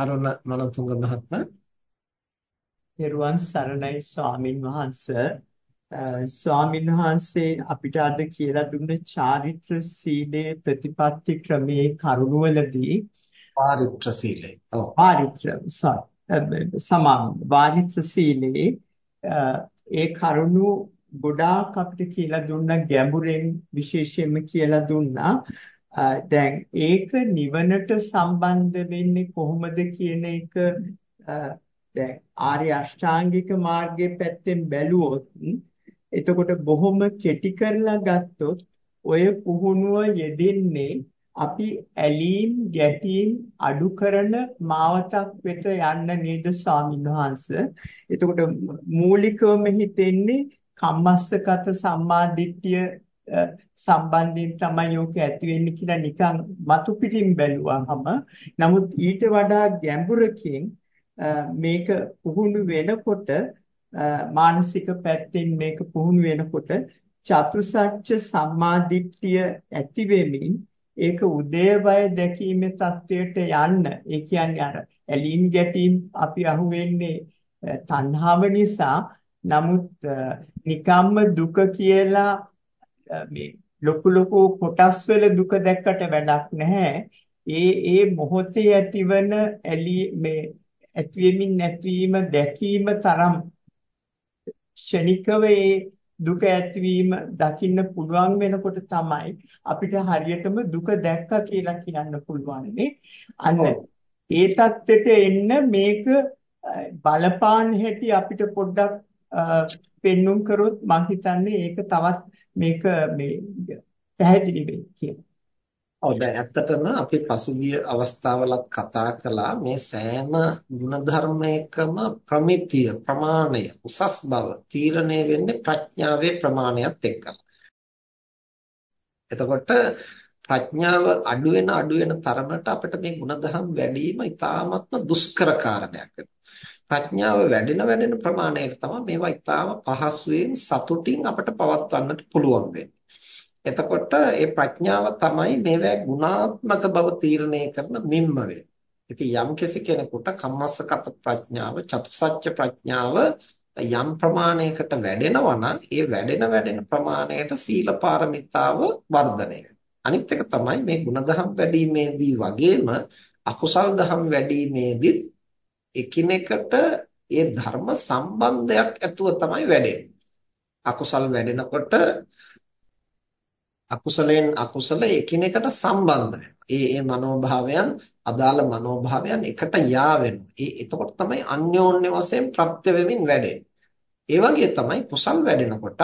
අරුණ මනතුංග මහත්මයා. පෙරුවන් සරණයි ස්වාමින් වහන්සේ. ස්වාමින් වහන්සේ අපිට අද කියලා දුන්න චාරිත්‍ර සීලේ ප්‍රතිපත්ති ක්‍රමයේ කරුණවලදී පාරිත්‍ර සීලය. ඔව්. පාරිත්‍ර සමාන. වාරිත්‍ර සීලේ ඒ කරුණු ගොඩාක් අපිට කියලා දුන්න ගැඹුරෙන් විශේෂයෙන්ම කියලා දුන්නා දැන් ඒක නිවනට සම්බන්ධ වෙන්නේ කොහොමද කියන එක දැන් ආර්ය අෂ්ටාංගික මාර්ගයේ පැත්තෙන් බැලුවොත් එතකොට බොහොම කෙටි කරලා ගත්තොත් ඔය පුහුණුව යෙදෙන්නේ අපි ඇලීම් ගැටීම් අඩු කරන මාවතක් වෙත යන්න නේද ස්වාමීන් වහන්සේ. එතකොට මූලිකවම හිතෙන්නේ කම්මස්සගත සම්මාදිට්ඨිය සම්බන්ධයෙන් තමයි යෝක ඇති වෙන්නේ කියලා නිකන් මතු පිටින් බැලුවාම නමුත් ඊට වඩා ගැඹුරකින් මේක පුහුණු වෙනකොට මානසික පැත්තෙන් මේක පුහුණු වෙනකොට චතුසත්‍ය සම්මාදිට්ඨිය ඇති වෙමින් ඒක උදේවය දැකීමේ தത്വයට යන්න. ඒ කියන්නේ අර ඇලීම් ගැටීම් අපි අහුවෙන්නේ තණ්හාව නිසා. නමුත් නිකම්ම දුක කියලා මේ ලොකු ලොකු කොටස් වල දුක දැක්කට වැඩක් නැහැ. ඒ ඒ මොහොතේ ඇතිවන ඇලි මේ ඇතිවීමින් නැතිවීම දැකීම තරම් ෂණිකව ඒ දුක ඇතිවීම දකින්න පුළුවන් වෙනකොට තමයි අපිට හරියටම දුක දැක්කා කියලා කියන්න පුළුවන් අන්න ඒ தත්ත්වෙට එන්න මේක බලපාන හැටි අපිට පොඩ්ඩක් පෙන්눔 කරොත් මම හිතන්නේ ඒක තවත් මේක මේ පැහැදිලි වෙයි කියලා. ඔව් දැන් ඇත්තටම අපි පසුගිය අවස්ථාවලත් කතා කළා මේ සෑම ಗುಣධර්මයකම ප්‍රමිතිය ප්‍රමාණය උසස් බව තීරණය වෙන්නේ ප්‍රඥාවේ ප්‍රමාණයත් එක්කලා. එතකොට ප්‍රඥාව අඩු වෙන අඩු වෙන තරමට අපිට මේ ಗುಣධම් වැඩි වීම ඉතාමත්ම දුෂ්කර කාරණයක් වෙනවා. ප්‍රඥාව වැඩෙන වැඩෙන ප්‍රමාණයට තමයි මේවා ඊටාම පහසුවෙන් සතුටින් අපට පවත්වන්නට පුළුවන් වෙන්නේ. එතකොට මේ ප්‍රඥාව තමයි මේවා ගුණාත්මක බව තීරණය කරන මිම්ම වෙන්නේ. ඉතින් යම් කෙනෙකුට කම්මස්සගත ප්‍රඥාව, චතුසත්‍ය ප්‍රඥාව යම් ප්‍රමාණයකට වැඩෙනවා නම් ඒ වැඩෙන වැඩෙන ප්‍රමාණයට සීල පාරමිතාව වර්ධනය අනිත් එක තමයි මේ ಗುಣධම් වැඩිීමේදී වගේම අකුසල් දහම් වැඩිීමේදී එකිනෙකට ඒ ධර්ම සම්බන්ධයක් ඇතුව තමයි වැඩෙන්නේ. අකුසල් වැඩෙනකොට අකුසලෙන් අකුසල එකිනෙකට සම්බන්ධ ඒ ඒ මනෝභාවයන් අදාළ මනෝභාවයන් එකට යා වෙනවා. ඒ එතකොට තමයි අන්‍යෝන්‍ය වශයෙන් ප්‍රත්‍ය වෙමින් වැඩෙන්නේ. ඒ වගේ තමයි කුසල් වැඩෙනකොට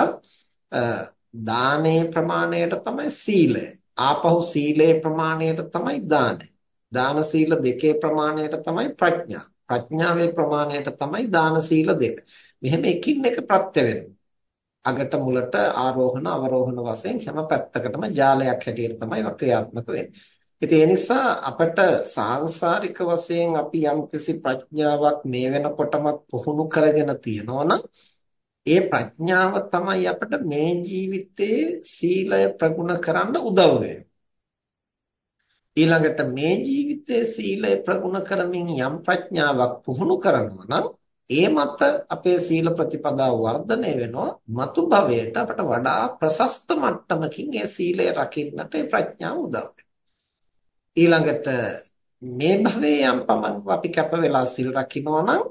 දානේ ප්‍රමාණයට තමයි සීලය. ආපහු සීලේ ප්‍රමාණයට තමයි දානය. දාන සීල දෙකේ ප්‍රමාණයට තමයි ප්‍රඥා. ප්‍රඥාවේ ප්‍රමාණයට තමයි දාන සීල දෙක. මෙහෙම එකින් එක ප්‍රත්‍ය වෙනවා. අගට මුලට ආරෝහණ අවරෝහණ වශයෙන් හැම පැත්තකටම ජාලයක් හැටියට තමයි ක්‍රියාත්මක වෙන්නේ. ඉතින් ඒ නිසා අපට සාංශාරික වශයෙන් අපි යම්කිසි ප්‍රඥාවක් මේ වෙනකොටම පුහුණු කරගෙන තියෙනවා ඒ ප්‍රඥාව තමයි අපට මේ ජීවිතයේ සීලය ප්‍රගුණ කරන්න උදව් වෙන්නේ. ඊළඟට මේ ජීවිතයේ සීලය ප්‍රගුණ කරමින් යම් ප්‍රඥාවක් පුහුණු කරනවා නම් ඒ මත අපේ සීල ප්‍රතිපදාව වර්ධනය වෙනවා මතු භවයට අපට වඩා ප්‍රශස්ත මට්ටමකින් ඒ සීලය රකින්නට ඒ ප්‍රඥාව උදව් ඊළඟට මේ භවයේ යම් පමණක් අපි කැප වෙලා සීල් රකින්නවා නම්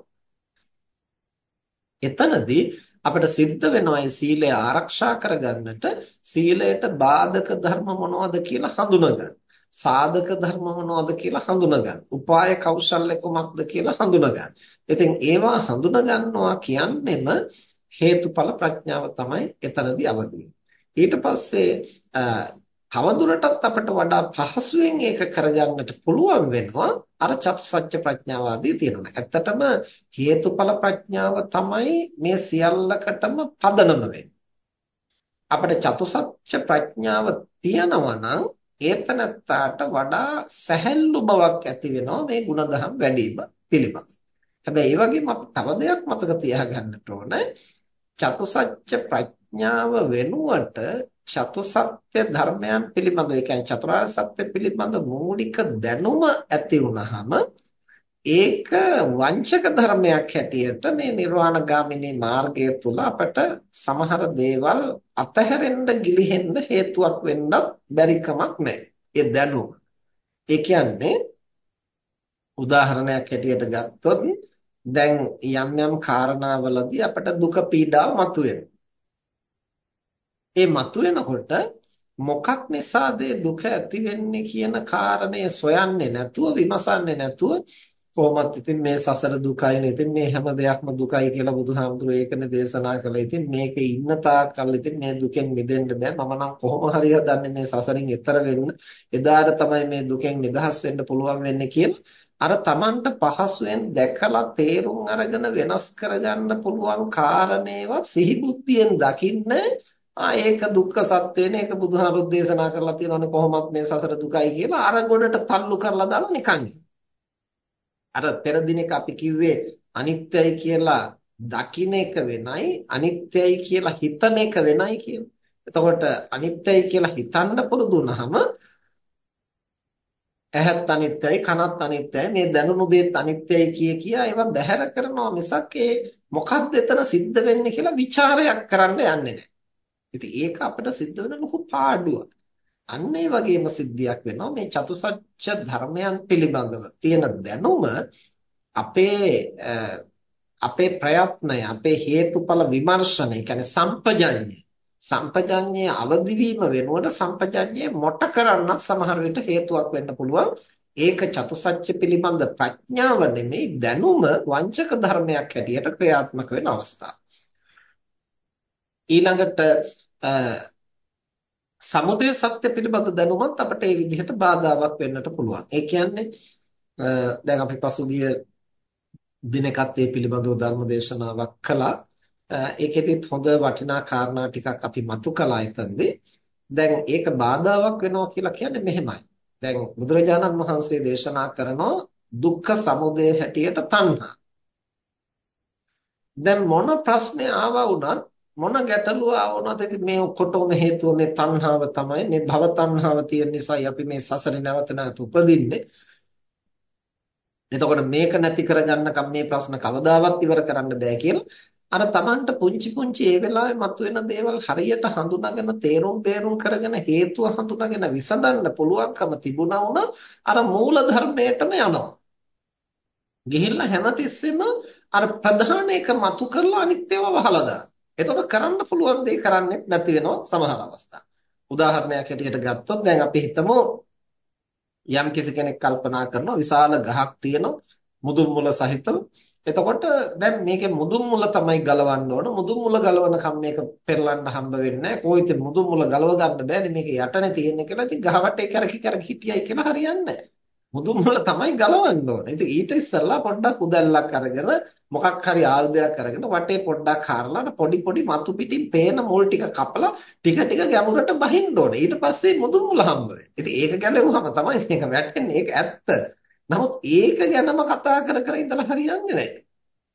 එතනදී අපිට සිද්ධ වෙනවා මේ සීලය ආරක්ෂා කරගන්නට සීලයට බාධක ධර්ම මොනවද කියලා හඳුනගන්න. සාධක ධර්ම මොනවද කියලා හඳුනගන්න. උපාය කෞශල්‍ය කුමක්ද කියලා හඳුනගන්න. ඉතින් ඒවා හඳුනා ගන්නවා කියන්නෙම හේතුඵල ප්‍රඥාව තමයි එතනදී අවදි ඊට පස්සේ තවදුරටත් අපට වඩා පහසුවෙන් ඒක කරගන්නට පුළුවන් වෙනවා අර චතුසත්‍ය ප්‍රඥාව ආදී තියෙනවා. ඇත්තටම හේතුඵල ප්‍රඥාව තමයි මේ සියල්ලකටම පදනම වෙන්නේ. අපිට චතුසත්‍ය ප්‍රඥාව තියනවා නම් ඒතනත්තාට වඩා සැහැල්ලු බවක් ඇති වෙනවා මේ ಗುಣධම් වැඩිම පිළිබඳ. හැබැයි ඒ වගේම අපි තව දෙයක් මතක තියාගන්නට ඕන චතුසත්‍ය ප්‍රඥාව වෙනුවට චතුසත්‍ය ධර්මයන් පිළිබඳ ඒ කියන්නේ චතුරාර්ය සත්‍ය පිළිබඳ මූලික දැනුම ඇති වුනහම ඒක වංචක ධර්මයක් හැටියට මේ නිර්වාණගාමිනී මාර්ගය තුල අපට සමහර දේවල් අතහැරෙන්න ගිලිහෙන්න හේතුවක් වෙන්නත් බැරි කමක් නැහැ. ඒ දැනුම. ඒ කියන්නේ උදාහරණයක් හැටියට ගත්තොත් දැන් යම් යම් කාරණාවලදී අපට දුක පීඩාව මතුවෙනවා. ඒ මතුවෙනකොට මොකක් නිසාද දුක ඇති වෙන්නේ කියන කාරණය සොයන්නේ නැතුව විමසන්නේ නැතුව කොහොමත් ඉතින් මේ සසර දුකයිනේ. ඉතින් මේ හැම දෙයක්ම දුකයි කියලා බුදුහාමුදුරුවෝ ඒකනේ දේශනා කළේ. ඉතින් මේකේ ඉන්න තාක් කල් ඉතින් මේ දුකෙන් මිදෙන්න බෑ. මම නම් කොහොම හරි හදන්නේ මේ සසරින් එතර වෙන්න. එදාට තමයි මේ දුකෙන් නිදහස් වෙන්න පුළුවන් වෙන්නේ කියලා අර Tamanට පහසුවෙන් දැකලා තේරුම් අරගෙන වෙනස් කරගන්න පුළුවන් කාරණේවත් සිහිබුද්ධියෙන් දකින්න ආ ඒක දුක්ඛ සත්‍යනේ ඒක බුදුහාමුදුරුවෝ දේශනා කරලා තියෙනවනේ කොහොමත් මේ සසර දුකයි කියලා අර ගොඩට තල්ලු කරලා දාලා නිකන් අර පෙර දිනක අපි කිව්වේ අනිත්‍යයි කියලා දකින්න එක වෙනයි අනිත්‍යයි කියලා හිතන එක වෙනයි කියලා. එතකොට අනිත්‍යයි කියලා හිතන්න පුරුදු වුනහම ඇහත් අනිත්‍යයි කනත් අනිත්‍යයි මේ දැනුණු දේත් අනිත්‍යයි කිය කියා ඒවා බැහැර කරනවා මිසක් ඒ මොකක්ද එතන සිද්ධ වෙන්නේ කියලා ਵਿਚාරයක් කරන්න යන්නේ නැහැ. ඉතින් ඒක අපිට සිද්ධ වෙන ලොකු පාඩුවක්. අන්න ඒ වගේම සිද්ධියක් වෙනවා. මේ චතුසත්‍ය ධර්මයන් පිළිබඳව තියෙන දැනුම අපේ අපේ ප්‍රයත්නය අපේ හේතුඵල විමර්ශනය කියන්නේ සම්පජඤ්ඤය. සම්පජඤ්ඤයේ අවදි වීම වෙනුවට සම්පජඤ්ඤයේ මොට කරන්නත් සමහර විට හේතුවක් වෙන්න පුළුවන්. ඒක චතුසත්‍ය පිළිබඳ ප්‍රඥාව නෙමෙයි දැනුම වංචක ධර්මයක් හැටියට ක්‍රියාත්මක වෙන අවස්ථාව ඊළඟට සමුදය සත්‍ය පිළිබඳ දැනුමත් අපිට ඒ විදිහට බාධාවක් වෙන්නට පුළුවන්. ඒ කියන්නේ දැන් අපි පසුගිය දිනකත් මේ පිළිබඳව ධර්ම දේශනාවක් කළා. ඒකෙදිත් හොඳ වටිනා කාරණා ටිකක් අපි මතු කළා එතනදී. දැන් ඒක බාධාවක් වෙනවා කියලා කියන්නේ මෙහෙමයි. දැන් බුදුරජාණන් වහන්සේ දේශනා කරනවා දුක්ඛ සමුදය හැටියට තණ්හා. දැන් මොන ප්‍රශ්නේ ආවා වුණත් මොන ගැටලුව ආවොත් ඉතින් මේ ඔක්කොටම හේතුව මේ තණ්හාව තමයි. මේ භව තණ්හාව තියෙන නිසායි අපි මේ සසරේ නැවත නැවත උපදින්නේ. එතකොට මේක නැති කරගන්නකම් මේ ප්‍රශ්න කවදාවත් ඉවර කරන්න බෑ කියලා අර Tamanට පුංචි පුංචි ඒ වෙලාවේ මතුවෙන දේවල් හරියට හඳුනාගෙන තේරුම් බේරුම් කරගෙන හේතුව හඳුනාගෙන විසඳන්න පුළුවන්කම තිබුණා වුණා අර මූල ධර්මයටම යනවා. ගිහිල්ලා හැමතිස්සෙම අර ප්‍රධාන එක මතු කරලා අනිත් ඒවා වහලා දානවා. එතකොට කරන්න පුළුවන් දේ කරන්නේ නැති වෙනවා සමහර අවස්ථා. උදාහරණයක් හැටියට ගත්තොත් දැන් අපි හිතමු යම් කිසි කෙනෙක් කල්පනා කරනවා විශාල ගහක් තියෙනවා මුදුන් මුල සහිතව. එතකොට දැන් මේකේ මුදුන් මුල තමයි ගලවන්න ඕන. මුදුන් මුල ගලවනකම් මේක පෙරලන්න හම්බ වෙන්නේ නැහැ. කොහොිට මුදුන් මුල ගලව ගන්න බෑනේ මේක යටනේ තියෙන්නේ කියලා. ඉතින් ගහවට ඒ කරකි කරකි හිටියයි කියලා හරියන්නේ නැහැ. මුදුන් මුල තමයි ගලවන්න ඕන. ඉතින් ඊට ඉස්සෙල්ලා පොඩ්ඩක් උදැල්ලක් අරගෙන මොකක් හරි ආයුධයක් අරගෙන වටේ පොඩ්ඩක් හරලා පොඩි පොඩි මතු පිටින් පේන මුල් ටික කපලා ටික ටික ගැඹුරට බහින්න ඕනේ. ඊට පස්සේ මුදුන් මුල හම්බ වෙන්නේ. ඉතින් ඒක ගැලෙවුවම තමයි මේක වැටෙන්නේ. ඒක ඇත්ත. නමුත් ඒක ගැනම කතා කර කර ඉඳලා හරියන්නේ නැහැ.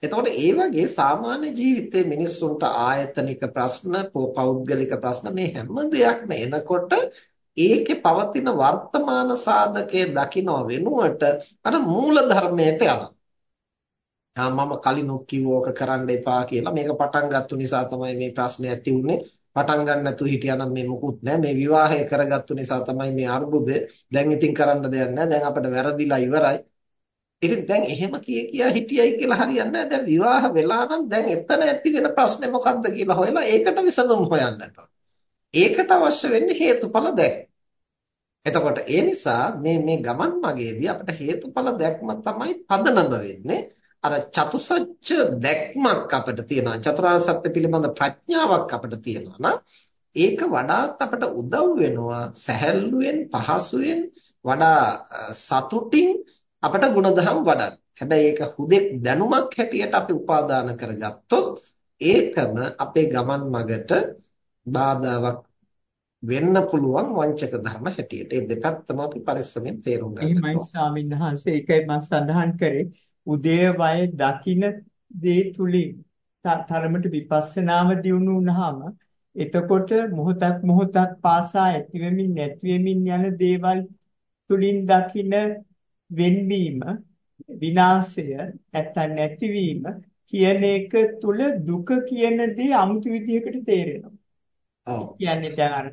එතකොට ඒ වගේ සාමාන්‍ය ජීවිතයේ මිනිස්සුන්ට ආයතනික ප්‍රශ්න, පෞද්ගලික ප්‍රශ්න මේ හැම දෙයක්ම එනකොට ඒකේ පවතින වර්තමාන සාධකයේ දකින්න වෙනුවට අර මූල ධර්මයට යනවා. මම කලිනුත් කිව්වෝක කරන්න එපා කියලා මේක පටන් ගත්තු නිසා තමයි මේ ප්‍රශ්නේ ඇති වුනේ පටන් ගන්න නැතුව හිටියානම් මේ මුකුත් නැහැ. මේ විවාහය කරගත්තු නිසා තමයි මේ අර්බුදය දැන් ඉතින් කරන්න දෙයක් නැහැ. දැන් අපිට වැරදිලා ඉවරයි. ඉතින් දැන් එහෙම කිය කියා හිටියයි කියලා හරියන්නේ නැහැ. දැන් විවාහ වෙලා නම් දැන් එතන ඇති වෙන ප්‍රශ්නේ මොකක්ද කියලා හොයලා ඒකට විසඳුම් හොයන්නට. ඒකට අවශ්‍ය වෙන්නේ හේතුඵල දැක්. එතකොට ඒ නිසා මේ මේ ගමන් මගේදී අපිට හේතුඵල දැක්ම තමයි පදනම වෙන්නේ. අර චතුසත්‍ය දැක්මක් අපිට තියෙනවා. චතුරාර්ය සත්‍ය පිළිබඳ ප්‍රඥාවක් අපිට තියෙනවා නම් ඒක වඩාත් අපිට උදව් වෙනවා සැහැල්ලුවෙන් පහසුවෙන් වඩා සතුටින් අපිට ಗುಣධම් වඩන්න. හැබැයි ඒක හුදෙක් දැනුමක් හැටියට අපි උපාදාන කරගත්තොත් ඒකම අපේ ගමන් මගට බාධාවක් වෙන්න පුළුවන් වංචක ධර්ම හැටියට. ඒ දෙපැත්තම අපි පරිස්සමෙන් තේරුම් ගන්න ඕනේ. එහෙමයි ස්වාමීන් වහන්සේ ඒකයි මම සඳහන් කරේ උදේවය දකින දේ තුලින් තරමට විපස්සනාව දියුණු වුණාම එතකොට මොහොතක් මොහොතක් පාසා ඇතිවෙමින් නැතිවෙමින් යන දේවල් තුලින් දකින වෙන්වීම විනාශය නැත්තම් නැතිවීම කියන එක තුල දුක කියන දේ 아무තු විදිහකට තේරෙනවා. ඔව්. කියන්නේ දැන් අර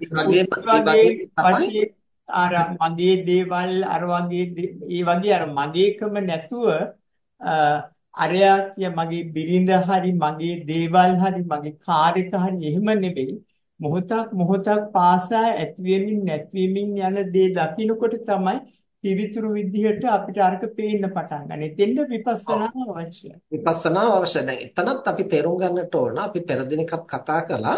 වගේ අර මගේ දේවල් අර වගේ ඒ වගේ අර මගේකම නැතුව අරයා කිය මගේ බිරිඳ හරි මගේ දේවල් හරි මගේ කාර් එක හරි එහෙම නෙවෙයි මොහොතක් මොහොතක් පාසා ඇතිවෙමින් නැතිවෙමින් යන දේ දකින්නකොට තමයි පිවිතුරු විදිහට අපිට අරක පේන්න පටන් ගන්න. එතෙන්ද විපස්සනා අවශ්‍යයි. විපස්සනා අවශ්‍යයි. දැන් එතනත් අපි තේරුම් ගන්නට ඕන අපි පෙර දිනකත් කතා කළා.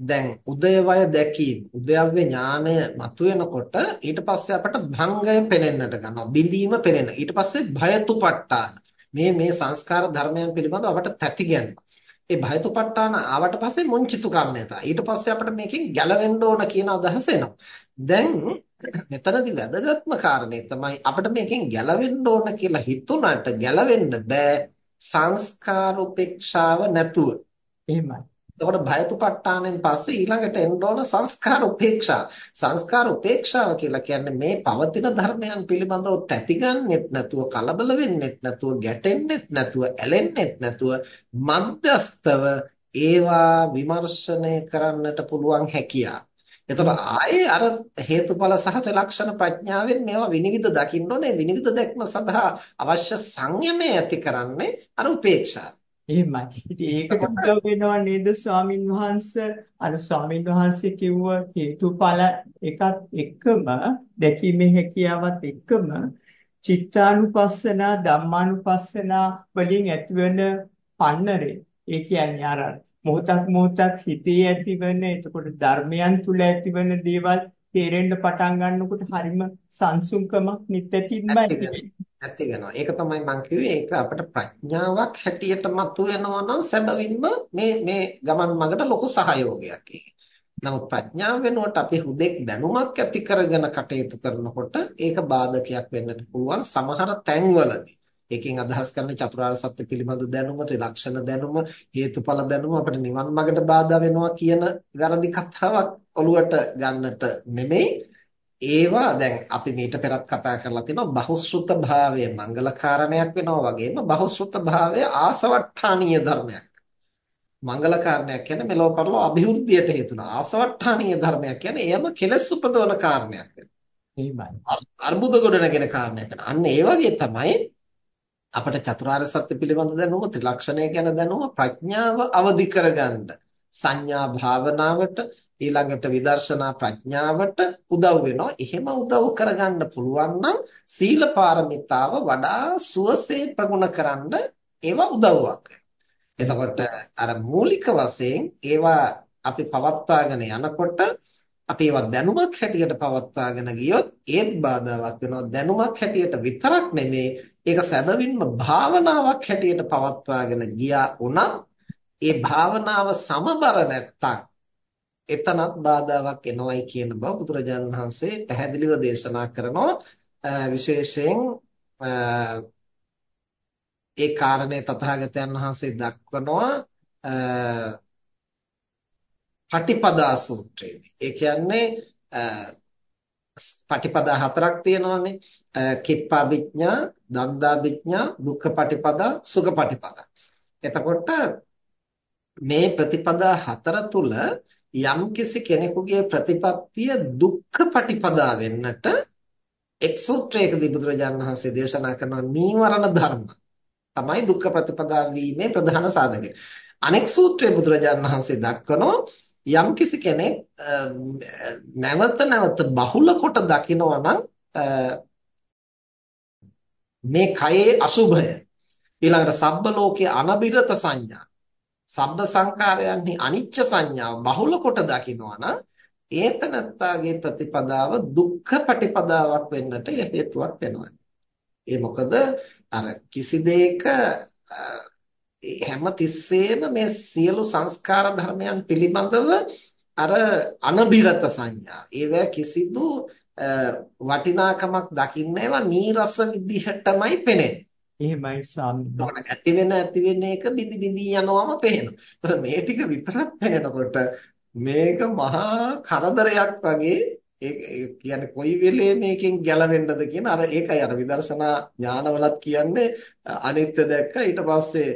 දැන් උදයවය දැකීම, උදයව්‍ය ඥානය මතුවෙනකොට ඊට පස්සේ අපට භංගය පෙනෙන්නට ගන්නවා. බිඳීම පෙනෙන. ඊට පස්සේ භයතුපට්ඨාන. මේ මේ සංස්කාර ධර්මයන් පිළිබඳව අපට තැති ගැන්වෙනවා. ඒ භයතුපට්ඨාන ආවට පස්සේ මුංචිතු කම්මයතා. ඊට පස්සේ අපිට මේකෙන් ගැලවෙන්න ඕන කියන අදහස එනවා. දැන් මෙතනදී වැදගත්ම කාරණේ තමයි අපිට මේකෙන් ගැලවෙන්න ඕන කියලා හිතුණාට ගැලවෙන්න බෑ සංස්කාර උපේක්ෂාව නැතුව. එහෙමයි. එතකොට භයතුපට්ඨානෙන් පස්සේ ඊළඟට එන්න ඕන සංස්කාර උපේක්ෂා. සංස්කාර උපේක්ෂාව කියලා කියන්නේ මේ පවතින ධර්මයන් පිළිබඳව තැතිගන්නෙත් නැතුව කලබල වෙන්නෙත් නැතුව ගැටෙන්නෙත් නැතුව ඇලෙන්නෙත් නැතුව මධ්‍යස්තව ඒවා විමර්ශනය කරන්නට පුළුවන් හැකියාව. එතකොට ආයේ අර හේතුඵල සහත ලක්ෂණ ප්‍රඥාවෙන් මේවා විනිවිද දකින්න ඕනේ විනිවිද දැක්ම සඳහා අවශ්‍ය සංයමය ඇති කරන්නේ අර උපේක්ෂාව. එහෙමයි. ඉතින් ඒකට උදව් වෙනවා නේද ස්වාමින් වහන්සේ? අර ස්වාමින් වහන්සේ කිව්ව හේතුඵල එකත් එක්කම දැකීමේ හැකියාවත් එක්කම චිත්තානුපස්සනා ධම්මානුපස්සනා වලින් ඇතිවන පන්නරේ. ඒ කියන්නේ අර මොහොතක් මොහොතක් හිතේ ඇතිවන එතකොට ධර්මයන් තුල ඇතිවන දේවල් තේරෙන්න පටන් ගන්නකොට හරිම සංසුන්කමක් නිත්‍යතින්මයි ඇති වෙනවා. ඒක තමයි මම කිව්වේ ඒක අපිට ප්‍රඥාවක් හැටියට මතුවෙනවා නම් සැබවින්ම මේ මේ ගමන් මගට ලොකු සහයෝගයක් නමුත් ප්‍රඥාව වෙනුවට අපි හුදෙක් දැනුමක් ඇති කරගෙන කටයුතු කරනකොට ඒක බාධකයක් වෙන්නට පුළුවන් සමහර තැන්වලදී. ඒකෙන් අදහස් කරන්නේ චතුරාර්ය සත්‍ය පිළිබඳ දැනුම, ත්‍රිලක්ෂණ දැනුම, හේතුඵල දැනුම අපිට නිවන් මාර්ගට බාධා වෙනවා කියන වැරදි කතාවක් ඔලුවට ගන්නට නෙමෙයි ඒවා දැන් අපි මීට පෙරත් කතා කරලා තියෙනවා බහුශෘත භාවය මංගල කාරණයක් වෙනවා වගේම බහුශෘත භාවය ආසවට්ටානීය ධර්මයක්. මංගල කාරණයක් කියන්නේ මෙලොව පරලොව અભිවෘද්ධියට හේතු වෙන ආසවට්ටානීය ධර්මයක් කියන්නේ එයම කෙලස් උපදවන කාරණයක් වෙනවා. අර්බුද ගොඩනගෙන කාරණයක්. අන්න ඒ වගේ තමයි අපිට චතුරාර්ය සත්‍ය පිළිබඳ දැනුම ත්‍රිලක්ෂණය ගැන දැනුම ප්‍රඥාව අවදි කරගන්න සංඥා භාවනාවට ඊළඟට විදර්ශනා ප්‍රඥාවට උදව් වෙනවා. එහෙම උදව් කරගන්න පුළුවන් නම් සීල පාරමිතාව වඩා සුවසේ ප්‍රගුණ කරන්න ඒවා උදව්වක්. එතකොට අර මූලික වශයෙන් ඒවා අපි පවත්වාගෙන යනකොට අපි ඒවා දැනුමක් හැටියට පවත්වාගෙන ගියොත් ඒත් බාධාවක් වෙනවා. දැනුමක් හැටියට විතරක් නෙමේ. ඒක සැබවින්ම භාවනාවක් හැටියට පවත්වාගෙන ගියා උනත් ඒ භාවනාව සමබර නැත්තම් එතනත් බාධාවක් එනවයි කියන බව බුදුරජාණන් වහන්සේ පැහැදිලිව දේශනා කරනවා විශේෂයෙන් ඒ කාරණේ තථාගතයන් වහන්සේ දක්වනවා පටිපදා සූත්‍රයේදී. ඒ කියන්නේ පටිපදා හතරක් තියෙනවානේ. කිප්පා විඥා, දන්දා විඥා, දුක්ඛ පටිපදා, සුඛ පටිපදා. එතකොට මේ ප්‍රතිපදා හතර තුල යම්කිසි කෙනෙකුගේ ප්‍රතිපත්තිය දුක්ඛ පටිපදා වෙන්නට එක් සූත්‍රයකදී බුදුරජාණන් වහන්සේ දේශනා කරන නීවරණ ධර්ම තමයි දුක්ඛ ප්‍රතිපදා වීමේ ප්‍රධාන සාධකය. අනෙක් සූත්‍රයේ බුදුරජාණන් වහන්සේ දක්වනෝ යම්කිසි කෙනෙක් නැවත නැවත බහුල කොට දකිනවා නම් මේ කයේ අසුභය ඊළඟට සබ්බ ලෝකයේ අනබිරත සංඥා සබ්බ සංකාරයන්හි අනිච්ච සංඥාව බහුල කොට දකිනවනම් ඒතනත්තාගේ ප්‍රතිපදාව දුක්ඛ ප්‍රතිපදාවක් වෙන්නට හේතුවක් වෙනවා. ඒ මොකද අර කිසි දෙයක හැම තිස්සෙම මේ සියලු සංස්කාර ධර්මයන් පිළිබඳව අර අනබිරත සංඥා. ඒවැ කිසිදු වටිනාකමක් දකින්න ඒවා නීරස විදිහටමයි පෙනෙන්නේ. එහෙමයි ස්වාමීනි. ඇති වෙන ඇති වෙන එක බිඳි බිඳි යනවාම පේනවා. ඒතර මේ ටික විතරක් පේනකොට මේක මහා කරදරයක් වගේ ඒ කියන්නේ කොයි වෙලේ මේකෙන් ගැලවෙන්නද කියන අර ඒකයි අර විදර්ශනා ඥානවලත් කියන්නේ අනිත්‍ය දැක්ක ඊට පස්සේ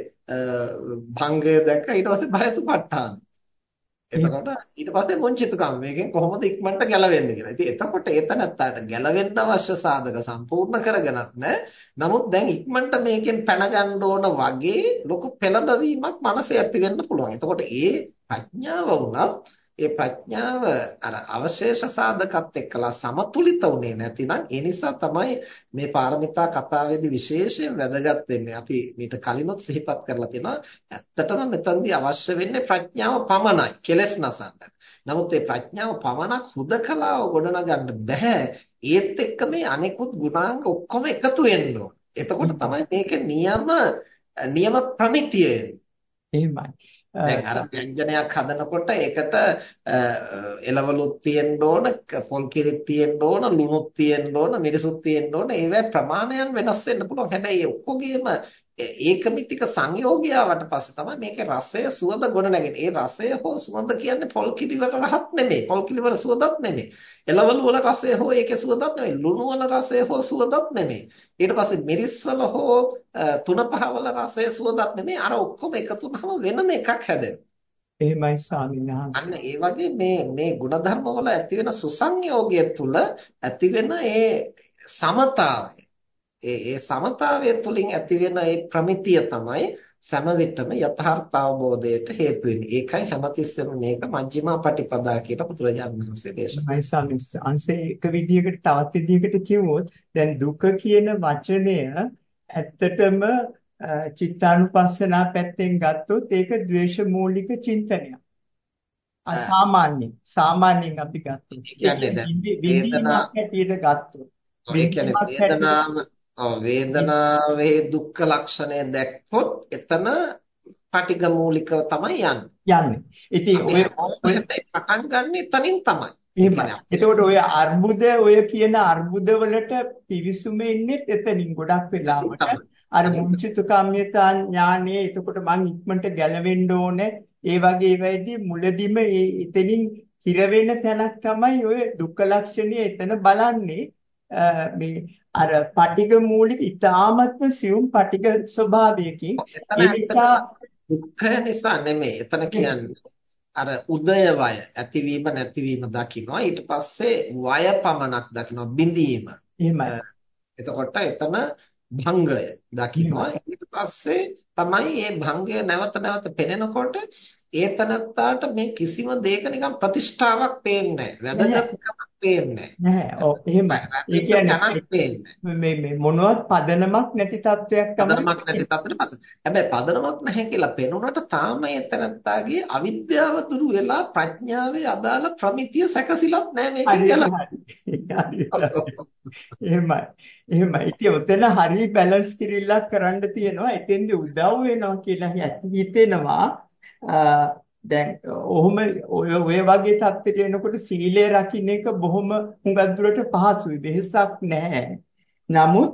භංගය දැක්ක ඊට පස්සේ භයතුපත්ඨාන. එතකොට ඊට පස්සේ මුංචිතකම් මේකෙන් කොහොමද ඉක්මනට ගැලවෙන්නේ කියලා. ඉතින් එතකොට එතනත්තාට ගැලවෙන්න අවශ්‍ය සාධක සම්පූර්ණ කරගෙනත් නැහැ. නමුත් දැන් ඉක්මනට මේකෙන් පැන ගන්න ඕන වගේ ලොකු පෙළඹවීමක් මනසේ ඇති වෙන්න පුළුවන්. එතකොට ඒ ප්‍රඥාව වුණත් ඒ ප්‍රඥාව අර අවශේෂ සාධකත් එක්කලා සමතුලිත වුණේ නැතිනම් ඒ නිසා තමයි මේ පාරමිතා කතාවේදී විශේෂයෙන් වැදගත් වෙන්නේ. අපි මීට කලිනුත් සිහිපත් කරලා තියෙනවා. ඇත්තටම මෙතනදී අවශ්‍ය වෙන්නේ ප්‍රඥාව පමණයි. කෙලස් නසන්නට. නමුත් මේ ප්‍රඥාව පමණක් හුදකලාව ගොඩනගන්න බෑ. ඒත් එක්ක මේ අනෙකුත් ගුණාංග ඔක්කොම එකතු වෙන්න එතකොට තමයි මේක නියම නියම ප්‍රමිතිය එහෙමයි. දැන් අර ව්‍යංජනයක් හදනකොට ඒකට එළවලුත් තියෙන්න ඕන, පොල් කිරිත් තියෙන්න ඕන, ලුණුත් තියෙන්න ඕන, මිරිසුත් තියෙන්න ඕන. ඒවැ ප්‍රමාණයන් වෙනස් වෙන්න පුළුවන්. හැබැයි ඒ ඔක්කොගේම ඒකමිතික සංයෝගයාවට පස්සේ තමයි මේකේ රසය සුවඳ ගොඩ නැගෙන්නේ. ඒ රසය හෝ සුවඳ කියන්නේ පොල් කිරි වල රහත් නෙමෙයි. පොල් කිරි වල සුවඳත් නෙමෙයි. එළවලු වල රසය හෝ ඒකේ සුවඳත් නෙමෙයි. ලුණු වල රසය හෝ සුවඳත් නෙමෙයි. ඊට පස්සේ මිරිස් වල හෝ තුන පහ වල රසය සුවඳත් නෙමෙයි. අර ඔක්කොම එකතු වුනහම වෙනම එකක් හැදෙනවා. එහෙමයි ස්වාමීන් වහන්සේ. අන්න ඒ වගේ මේ මේ ಗುಣධර්ම වල ඇති වෙන සුසංයෝගය තුල ඇති වෙන ඒ සමතාවය ඒ ඒ සමතාවය තුළින් ඇතිවෙන ඒ ප්‍රමිතිය තමයි සෑම විටම යථාර්ථ අවබෝධයට හේතු වෙන්නේ. ඒකයි හැමතිස්සෙම මේක මජ්ක්‍ධිමා පටිපදා කියලා බුදුරජාණන් වහන්සේ දේශනා කළා. අංශේ එක විදිහකට තවත් විදිහකට කිව්වොත් දැන් දුක කියන වචනය ඇත්තටම චිත්තානුපස්සනා පැත්තෙන් ගත්තොත් ඒක ද්වේෂ මූලික චින්තනයක්. අසාමාන්‍ය සාමාන්‍යයෙන් අපි ගත්තොත්. ඒ කියන්නේ වේදනා හැටියට ගත්තොත්. ඒ කියන්නේ වේදනාව වේදනාවේ දුක්ඛ ලක්ෂණය දැක්කොත් එතන පටිඝ මූලිකව තමයි යන්නේ. යන්නේ. ඉතින් ඔය ඔය පටන් ගන්න එතනින් තමයි. එහෙමයි. එතකොට ඔය අර්බුද ඔය කියන අර්බුද වලට පිවිසුම ඉන්නේ එතනින් ගොඩක් වෙලාවට. අර මුංචිත කම්මිතා ඥානයේ එතකොට මං ඉක්මනට ගැලවෙන්න ඕනේ. ඒ වගේ වෙයිදී මුලදිම එතනින් හිර වෙන තැනක් තමයි ඔය දුක්ඛ ලක්ෂණය එතන බලන්නේ. මේ අර පටිඝ මූලික ඊ타මත්ම සියුම් පටිඝ ස්වභාවයකින් ඒ නිසා දුක්ඛ නිසා නෙමෙයි. එතන කියන්නේ අර උදය වය ඇතිවීම නැතිවීම දකින්නවා. ඊට පස්සේ වය පමණක් දකින්නවා බිඳීම. එහෙමයි. එතකොට එතන භංගය දකින්නවා. ඊට පස්සේ තමයි මේ භංගය නැවත නැවත පෙනෙනකොට ඒ තනත්තාට මේ කිසිම දෙයක නිකන් ප්‍රතිෂ්ඨාවක් පේන්නේ නැහැ වැදගත්කමක් පේන්නේ නැහැ. ඔව් එහෙමයි. ඒ කියන්නේ මේ මේ මොනවත් පදනමක් නැති තත්වයක් තමයි පදනමක් නැති තත්ත්වෙට. හැබැයි පදනමක් නැහැ කියලා පෙනුනට තාම එතනත්තාගේ අවිද්‍යාව දුරු වෙලා ප්‍රඥාවේ අදාළ ප්‍රමිතිය සැකසিলাත් නැහැ මේකෙන් කියලා. එහෙමයි. එහෙමයි. ඉතින් ඔතන හරි බැලන්ස් කිරිල්ලක් කරන්න තියෙනවා. එතෙන්දී උදව් වෙනවා කියලා හිතෙනවා. දැන් ඔහොම ඔය වගේ තත්ත්වයට එනකොට සීලය රකින්න එක බොහොම හුඟක් දුරට පහසුයි. වෙහසක් නැහැ. නමුත්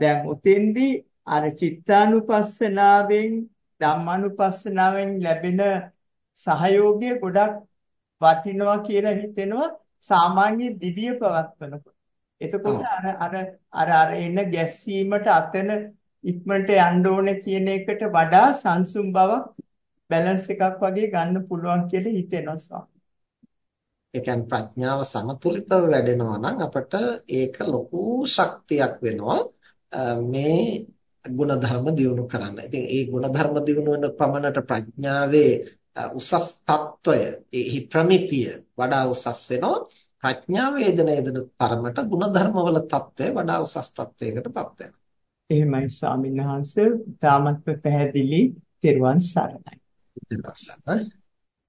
දැන් උතෙන්දී අර චිත්තානුපස්සනාවෙන් ධම්මානුපස්සනාවෙන් ලැබෙන සහයෝගය ගොඩක් වටිනවා කියලා හිතෙනවා සාමාන්‍ය දිවිය පවත්වනකොට. එතකොට අර අර අර අර එන ගැස්සීමට අතන ඉක්මනට යන්න ඕනේ කියන එකට වඩා සංසුම් බවක් බැලන්ස් එකක් වගේ ගන්න පුළුවන් කියලා හිතෙනවා ස්වාමී. ඒ කියන්නේ ප්‍රඥාව සමතුලිතව වැඩෙනවා නම් අපට ඒක ලොකු ශක්තියක් වෙනවා මේ ගුණධර්ම දියුණු කරන්න. ඉතින් ඒ ගුණධර්ම දියුණු වෙන ප්‍රමණයට ප්‍රඥාවේ උසස් తত্ত্বය, එහි ප්‍රමිතිය වඩා උසස් වෙනවා. ප්‍රඥාව වේදන යදන තරමට ගුණධර්මවල తত্ত্বය වඩා උසස් తত্ত্বයකටපත් වෙනවා. එහෙමයි ස්වාමීන් වහන්සේ. තාමත් පැහැදිලි. තෙරුවන් සරණයි. ってください。